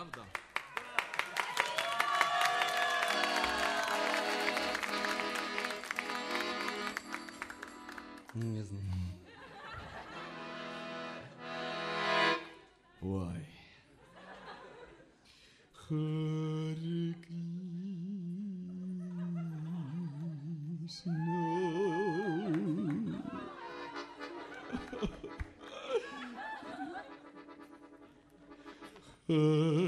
Правда? Ну, не знаю. Ой. Хари Кришна. Хари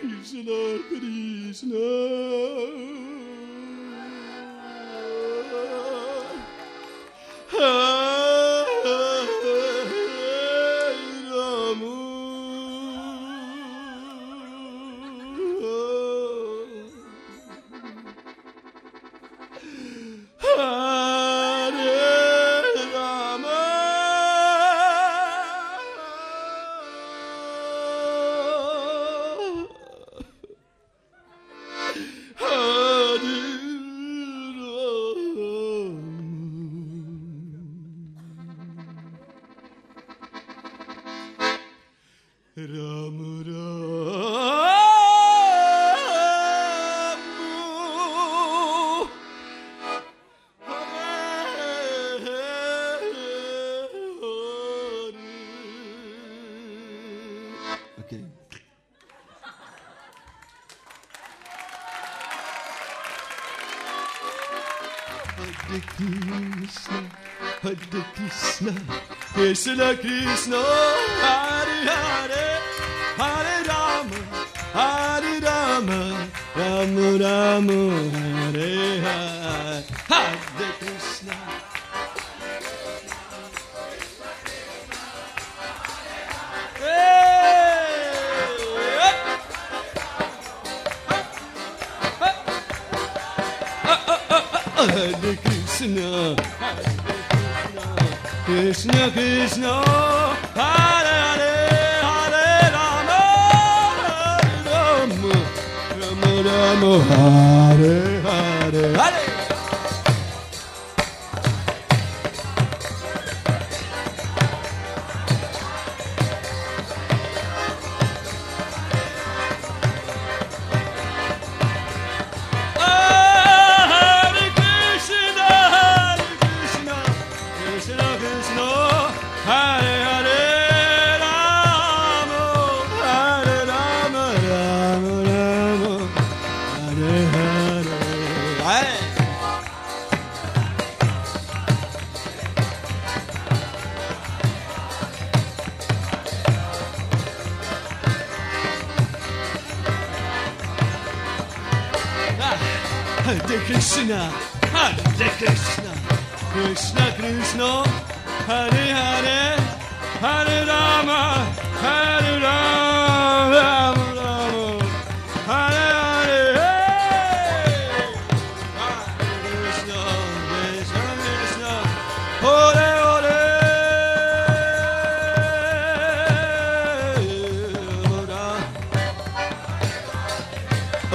Krishna, Krishna. Ram Ram Okay. Hare Krishna, Hare Krishna, Krishna Krishna, Hare Hare, Rama, Hare Hare, Krishna. Hare Krishna, Krishna, Krishna Hare, Rama Rama, ah, Hare Hare, Hare Hare,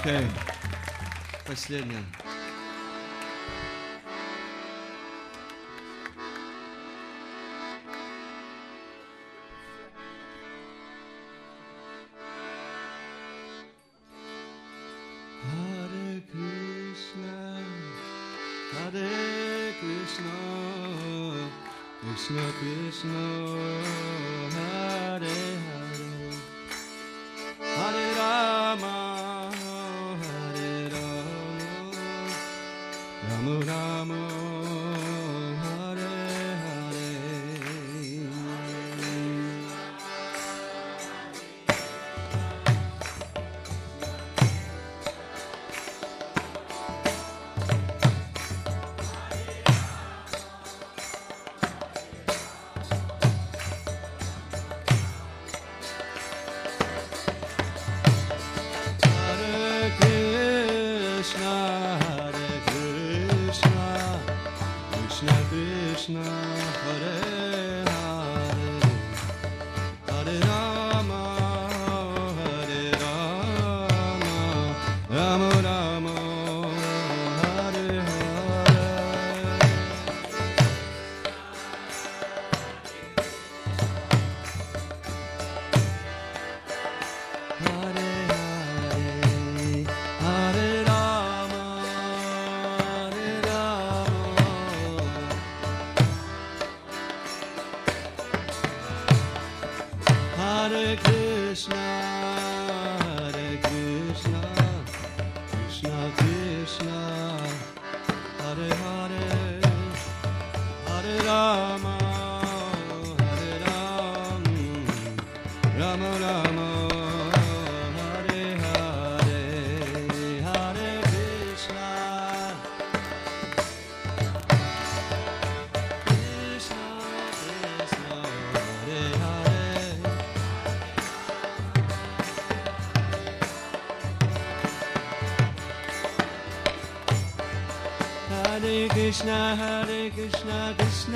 Окей. Okay. Последнее. Rama Rama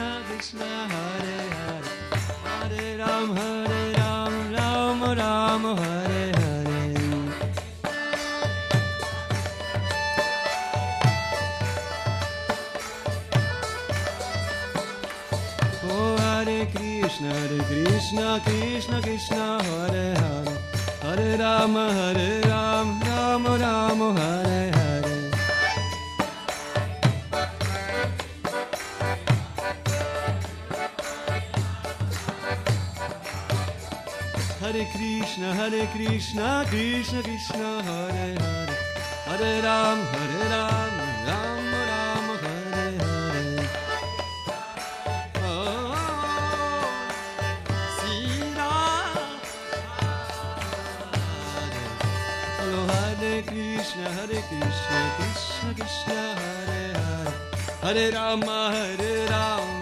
Krishna, Krishna Hare Krishna, Hare Krishna, Krishna Krishna, Hare Hare. Hare Ram, Hare Ram, Ram Ram, Hare Hare. Oh, Hello, Hare Krishna, Hare Krishna, Krishna Krishna, Hare Hare. Hare Rama, Hare Ram,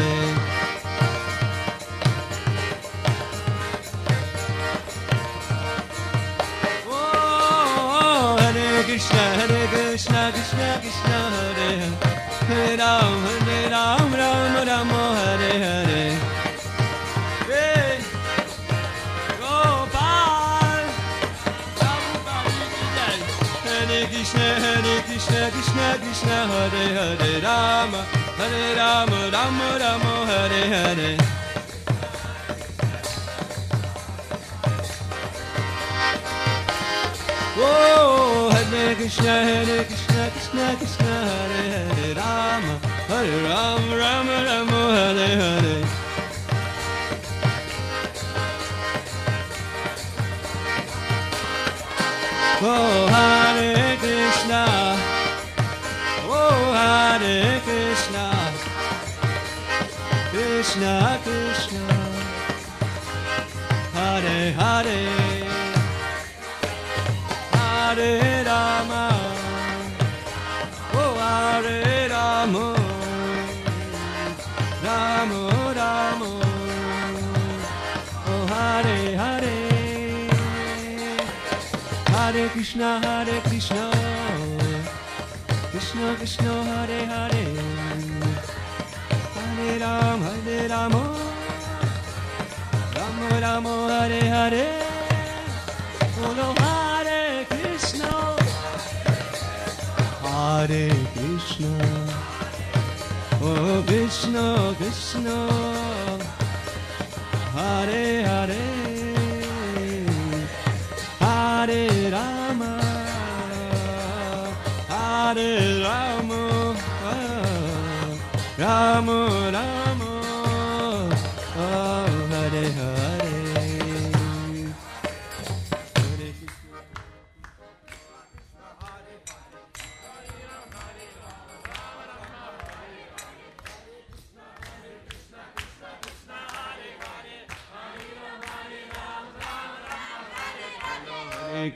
Krishna, Hare Hare Rama, Hare Rama, Rama Rama, Hare Hare. Oh, Hare Krishna, Hare Hare Rama, Rama Rama, Hare Hare. Oh, Hare Krishna, oh, Hare Krishna, Krishna Krishna, Hare Hare. Hare Rama, oh Hare Rama, Hare Krishna, Hare Krishna, Krishna Krishna, Hare Hare, Hare Ram, Hare Rama, Rama Rama, Hare Hare, Bolo Hare Krishna, Hare Krishna, Oh Krishna Krishna, Hare Hare.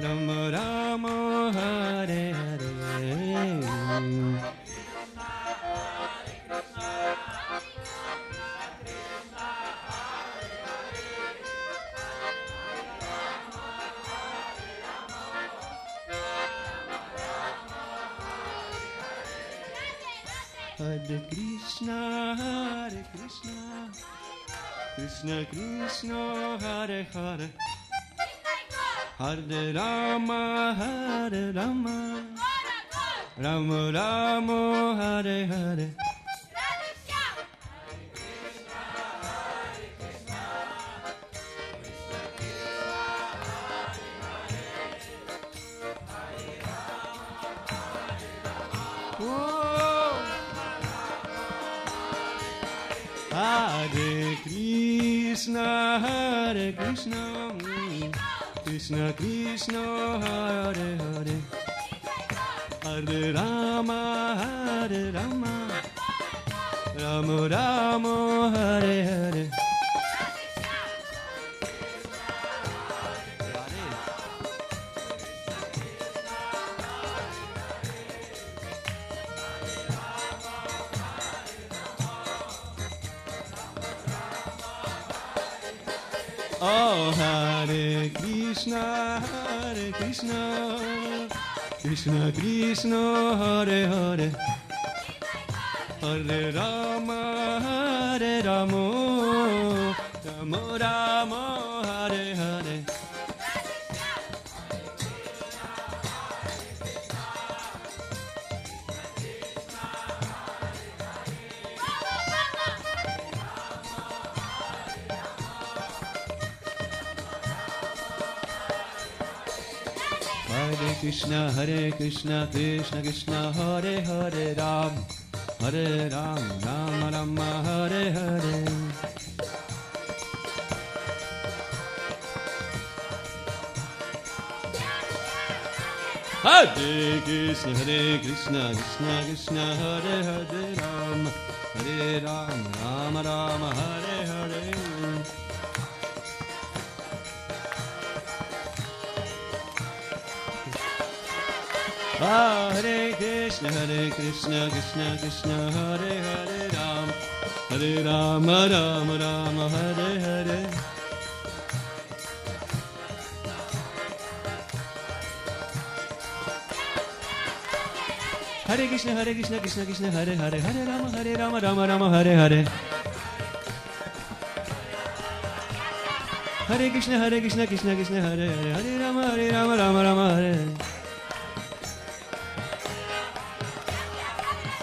Rama Rama, Hare Hare. Hare Krishna, Hare Krishna, Krishna Krishna, Hare Hare, Hare Rama, Hare Rama, Rama Rama, Hare Hare. Whoa. Hare Krishna, Hare Krishna. Krishna Krishna, Hare Hare, Hare Rama, Hare Rama, Rama Rama, Hare Hare. Oh, Hare Krishna, Hare Krishna, Krishna Krishna, Hare Hare, Hare Rama, Hare Rama, Rama Rama, Krishna, Hare Krishna, Krishna Krishna, Hare Hare Ram, Hare Ram, Ram Rama, Hare Hare. Hare Krishna, Hare Krishna, Krishna Krishna, Hare Hare Ram, Hare Ram, Ram Ram, Hare Hare. Hare Krishna, Hare Krishna, Krishna Krishna, Hare Hare Ram, Hare Rama, Rama Rama, Hare Hare. Hare Krishna, Hare Krishna, Krishna Krishna, Hare Hare, Hare Rama, Hare Rama, Rama Rama, Hare Hare. Hare Krishna, Hare Krishna, Krishna Krishna, Hare Hare, Hare Rama, Hare Rama, Rama Rama, Hare Hare.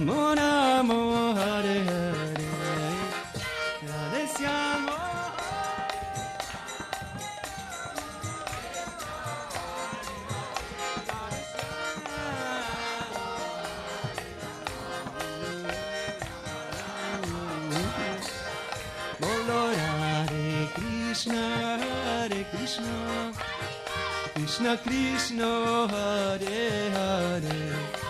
Rama Rama, Hare Hare. Radhe Syama. Bolo Hare Krishna, Hare Krishna, Krishna Krishna, Hare Hare,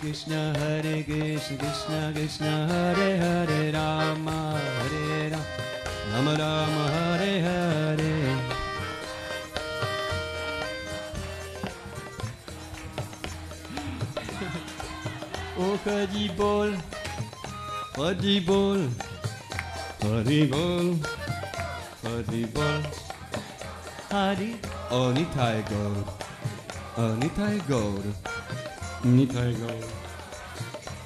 Krishna, Hare Krishna, Krishna Krishna, Hare Hare Rama, Hare Rama, Rama Rama, Hare Hare. Oh Hari Bol, Hari Bol, Hari Bol, Hari Bol, Hari, oh Nitai oh Nitai Gaur. Nitai Gaur.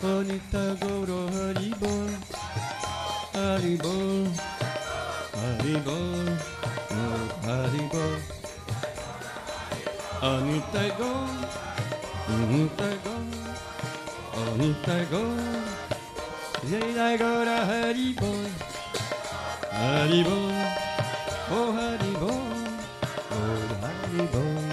Oh Nitai Gaur, oh Hari Bol, Hari Bol, Hari Bol, oh Hari Bol. Oh Nitai Gaur, Nitai Gaur, oh Nitai Gaur. Nitai Gaur, oh Hari Bol, Hari Bol, oh Haribol. Oh Hari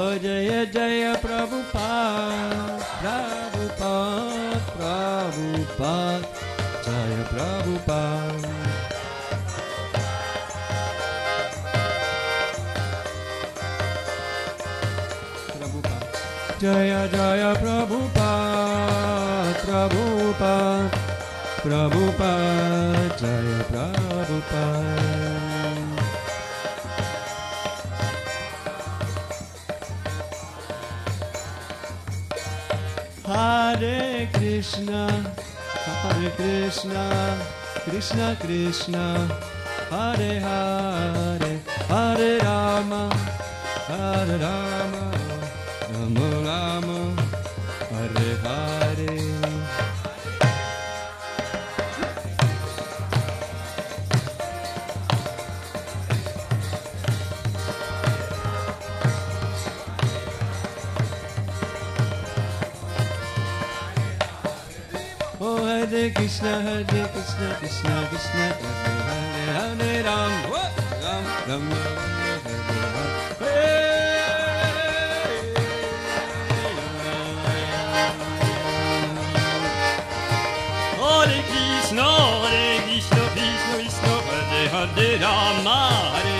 Oh Jaya Jaya Prabhupada, Prabhupada, Prabhupada, Jaya Prabhupada. Jaya Jaya Prabhupada, Prabhupada, Prabhupada, Krishna, Krishna Krishna, Hare Hare, Hare Rama, Hare Rama, Rama Hare Krishna, Hare Krishna, Krishna Krishna, Hare Hare, Hare Ram. Ram, Ram. Hare Krishna, Hare Krishna, Krishna Krishna, Hare Hare Rama, Hare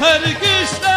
Hare